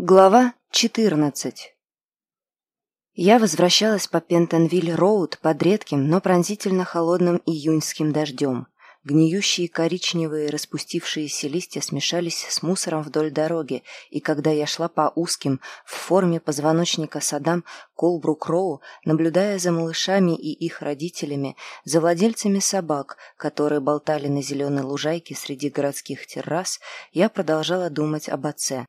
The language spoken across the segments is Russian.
Глава 14 Я возвращалась по Пентонвиль-Роуд под редким, но пронзительно холодным июньским дождем. Гниющие коричневые распустившиеся листья смешались с мусором вдоль дороги, и когда я шла по узким, в форме позвоночника садам Колбрук-Роу, наблюдая за малышами и их родителями, за владельцами собак, которые болтали на зеленой лужайке среди городских террас, я продолжала думать об отце.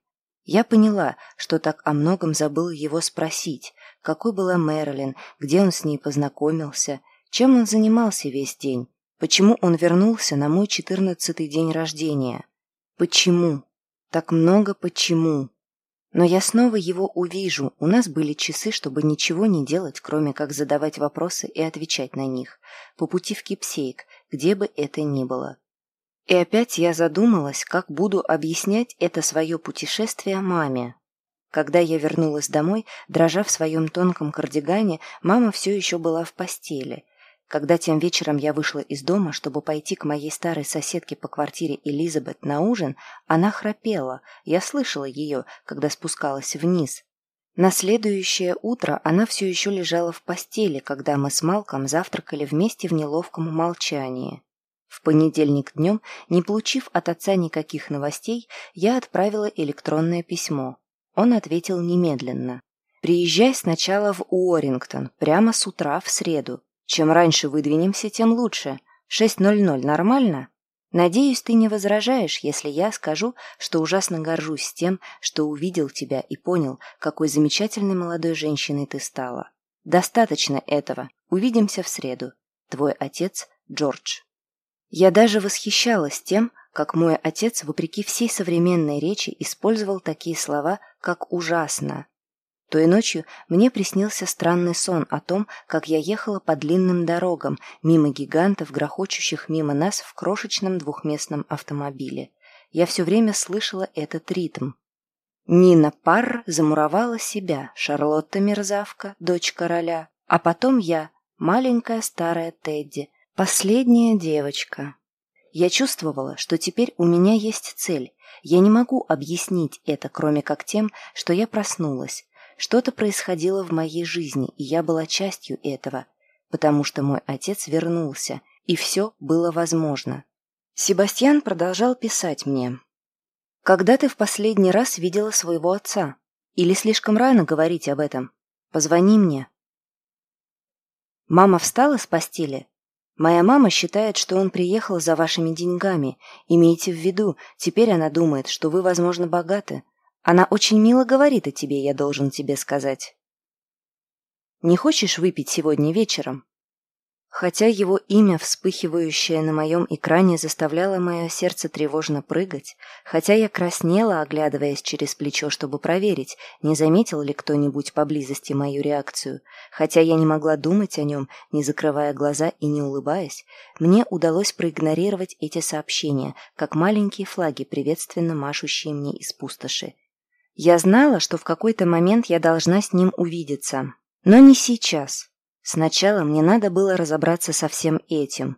Я поняла, что так о многом забыла его спросить, какой была Мэрилин, где он с ней познакомился, чем он занимался весь день, почему он вернулся на мой четырнадцатый день рождения. Почему? Так много почему. Но я снова его увижу. У нас были часы, чтобы ничего не делать, кроме как задавать вопросы и отвечать на них, по пути в Кипсейк, где бы это ни было. И опять я задумалась, как буду объяснять это свое путешествие маме. Когда я вернулась домой, дрожа в своем тонком кардигане, мама все еще была в постели. Когда тем вечером я вышла из дома, чтобы пойти к моей старой соседке по квартире Элизабет на ужин, она храпела. Я слышала ее, когда спускалась вниз. На следующее утро она все еще лежала в постели, когда мы с Малком завтракали вместе в неловком молчании. В понедельник днем, не получив от отца никаких новостей, я отправила электронное письмо. Он ответил немедленно. «Приезжай сначала в Уоррингтон, прямо с утра в среду. Чем раньше выдвинемся, тем лучше. 6.00 нормально?» Надеюсь, ты не возражаешь, если я скажу, что ужасно горжусь тем, что увидел тебя и понял, какой замечательной молодой женщиной ты стала. Достаточно этого. Увидимся в среду. Твой отец Джордж. Я даже восхищалась тем, как мой отец, вопреки всей современной речи, использовал такие слова, как «ужасно». Той ночью мне приснился странный сон о том, как я ехала по длинным дорогам, мимо гигантов, грохочущих мимо нас в крошечном двухместном автомобиле. Я все время слышала этот ритм. Нина Парр замуровала себя, Шарлотта Мерзавка, дочь короля, а потом я, маленькая старая Тедди, Последняя девочка. Я чувствовала, что теперь у меня есть цель. Я не могу объяснить это, кроме как тем, что я проснулась. Что-то происходило в моей жизни, и я была частью этого, потому что мой отец вернулся, и все было возможно. Себастьян продолжал писать мне. «Когда ты в последний раз видела своего отца? Или слишком рано говорить об этом? Позвони мне». Мама встала с постели, Моя мама считает, что он приехал за вашими деньгами. Имейте в виду, теперь она думает, что вы, возможно, богаты. Она очень мило говорит о тебе, я должен тебе сказать. Не хочешь выпить сегодня вечером? Хотя его имя, вспыхивающее на моем экране, заставляло мое сердце тревожно прыгать, хотя я краснела, оглядываясь через плечо, чтобы проверить, не заметил ли кто-нибудь поблизости мою реакцию, хотя я не могла думать о нем, не закрывая глаза и не улыбаясь, мне удалось проигнорировать эти сообщения, как маленькие флаги, приветственно машущие мне из пустоши. Я знала, что в какой-то момент я должна с ним увидеться, но не сейчас. Сначала мне надо было разобраться со всем этим.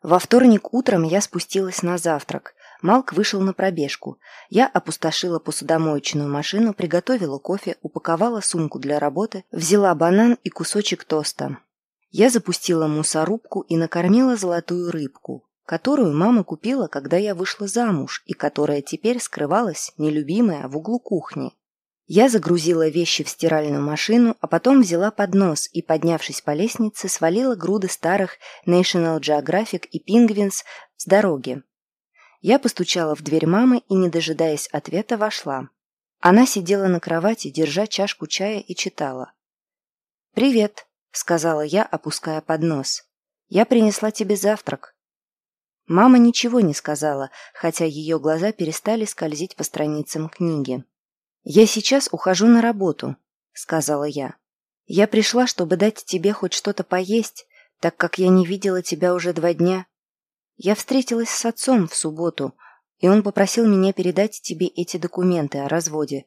Во вторник утром я спустилась на завтрак. Малк вышел на пробежку. Я опустошила посудомоечную машину, приготовила кофе, упаковала сумку для работы, взяла банан и кусочек тоста. Я запустила мусорубку и накормила золотую рыбку, которую мама купила, когда я вышла замуж, и которая теперь скрывалась, нелюбимая, в углу кухни. Я загрузила вещи в стиральную машину, а потом взяла поднос и, поднявшись по лестнице, свалила груды старых National Geographic и Penguins с дороги. Я постучала в дверь мамы и, не дожидаясь ответа, вошла. Она сидела на кровати, держа чашку чая и читала. «Привет», — сказала я, опуская поднос. «Я принесла тебе завтрак». Мама ничего не сказала, хотя ее глаза перестали скользить по страницам книги. «Я сейчас ухожу на работу», — сказала я. «Я пришла, чтобы дать тебе хоть что-то поесть, так как я не видела тебя уже два дня. Я встретилась с отцом в субботу, и он попросил меня передать тебе эти документы о разводе».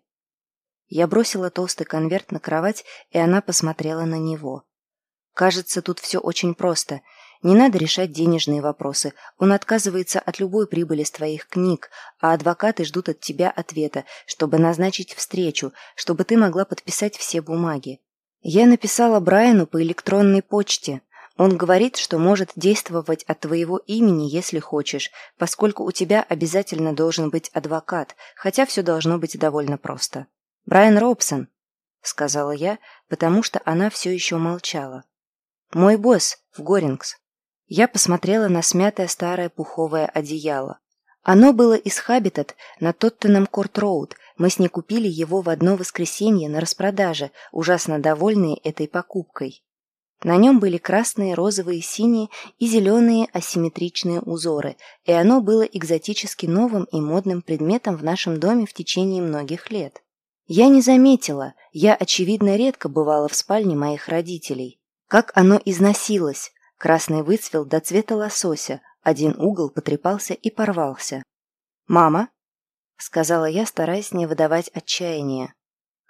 Я бросила толстый конверт на кровать, и она посмотрела на него. «Кажется, тут все очень просто. Не надо решать денежные вопросы. Он отказывается от любой прибыли с твоих книг, а адвокаты ждут от тебя ответа, чтобы назначить встречу, чтобы ты могла подписать все бумаги. Я написала Брайану по электронной почте. Он говорит, что может действовать от твоего имени, если хочешь, поскольку у тебя обязательно должен быть адвокат, хотя все должно быть довольно просто. Брайан Робсон, сказала я, потому что она все еще молчала. Мой босс в Горингс. Я посмотрела на смятое старое пуховое одеяло. Оно было из Хабитат на Тоттенем Корт-Роуд. Мы с ней купили его в одно воскресенье на распродаже, ужасно довольные этой покупкой. На нем были красные, розовые, синие и зеленые асимметричные узоры, и оно было экзотически новым и модным предметом в нашем доме в течение многих лет. Я не заметила, я, очевидно, редко бывала в спальне моих родителей. Как оно износилось, красный выцвел до цвета лосося, один угол потрепался и порвался. «Мама?» — сказала я, стараясь не выдавать отчаяния.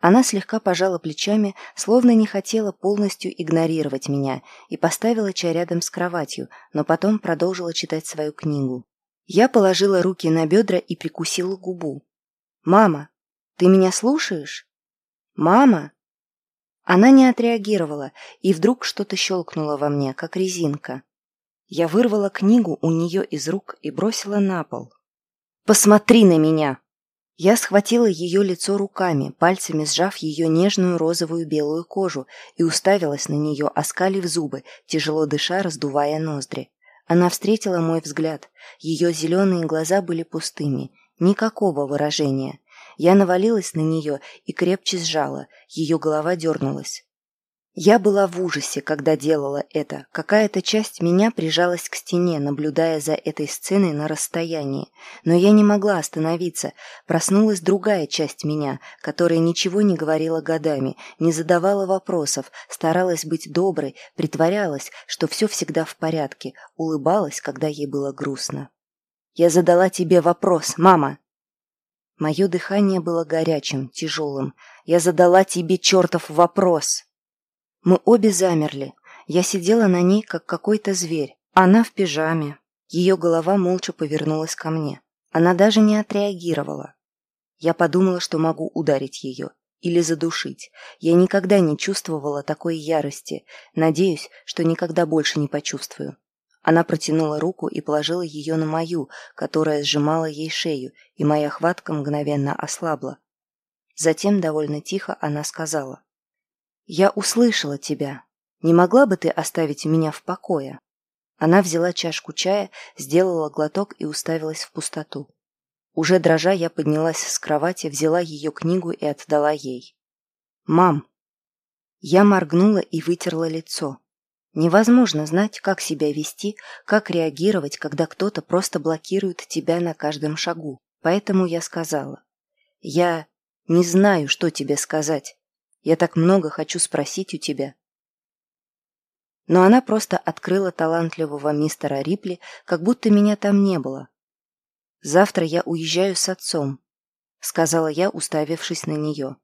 Она слегка пожала плечами, словно не хотела полностью игнорировать меня, и поставила чай рядом с кроватью, но потом продолжила читать свою книгу. Я положила руки на бедра и прикусила губу. «Мама, ты меня слушаешь?» «Мама!» Она не отреагировала, и вдруг что-то щелкнуло во мне, как резинка. Я вырвала книгу у нее из рук и бросила на пол. «Посмотри на меня!» Я схватила ее лицо руками, пальцами сжав ее нежную розовую белую кожу и уставилась на нее, оскалив зубы, тяжело дыша, раздувая ноздри. Она встретила мой взгляд. Ее зеленые глаза были пустыми. Никакого выражения. Я навалилась на нее и крепче сжала. Ее голова дернулась. Я была в ужасе, когда делала это. Какая-то часть меня прижалась к стене, наблюдая за этой сценой на расстоянии. Но я не могла остановиться. Проснулась другая часть меня, которая ничего не говорила годами, не задавала вопросов, старалась быть доброй, притворялась, что все всегда в порядке, улыбалась, когда ей было грустно. «Я задала тебе вопрос, мама!» Мое дыхание было горячим, тяжелым. «Я задала тебе чертов вопрос!» Мы обе замерли. Я сидела на ней, как какой-то зверь. Она в пижаме. Ее голова молча повернулась ко мне. Она даже не отреагировала. Я подумала, что могу ударить ее или задушить. Я никогда не чувствовала такой ярости. Надеюсь, что никогда больше не почувствую. Она протянула руку и положила ее на мою, которая сжимала ей шею, и моя хватка мгновенно ослабла. Затем довольно тихо она сказала. «Я услышала тебя. Не могла бы ты оставить меня в покое?» Она взяла чашку чая, сделала глоток и уставилась в пустоту. Уже дрожа, я поднялась с кровати, взяла ее книгу и отдала ей. «Мам!» Я моргнула и вытерла лицо. Невозможно знать, как себя вести, как реагировать, когда кто-то просто блокирует тебя на каждом шагу. Поэтому я сказала. «Я не знаю, что тебе сказать. Я так много хочу спросить у тебя. Но она просто открыла талантливого мистера Рипли, как будто меня там не было. «Завтра я уезжаю с отцом», — сказала я, уставившись на нее.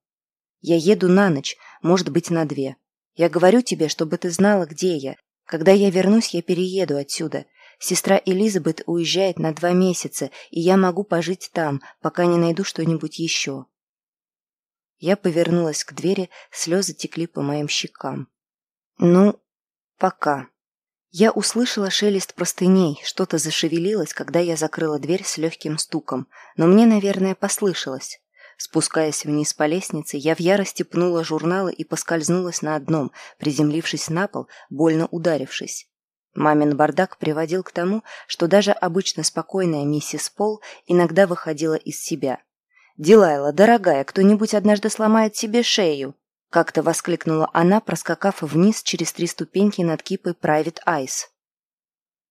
«Я еду на ночь, может быть, на две. Я говорю тебе, чтобы ты знала, где я. Когда я вернусь, я перееду отсюда. Сестра Элизабет уезжает на два месяца, и я могу пожить там, пока не найду что-нибудь еще. Я повернулась к двери, слезы текли по моим щекам. «Ну, пока». Я услышала шелест простыней, что-то зашевелилось, когда я закрыла дверь с легким стуком, но мне, наверное, послышалось. Спускаясь вниз по лестнице, я в ярости пнула журналы и поскользнулась на одном, приземлившись на пол, больно ударившись. Мамин бардак приводил к тому, что даже обычно спокойная миссис Пол иногда выходила из себя. «Дилайла, дорогая, кто-нибудь однажды сломает себе шею!» Как-то воскликнула она, проскакав вниз через три ступеньки над кипой Private Eyes.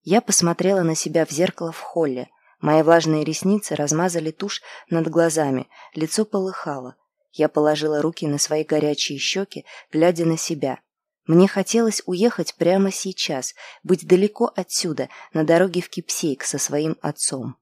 Я посмотрела на себя в зеркало в холле. Мои влажные ресницы размазали тушь над глазами, лицо полыхало. Я положила руки на свои горячие щеки, глядя на себя. Мне хотелось уехать прямо сейчас, быть далеко отсюда, на дороге в Кипсейк со своим отцом.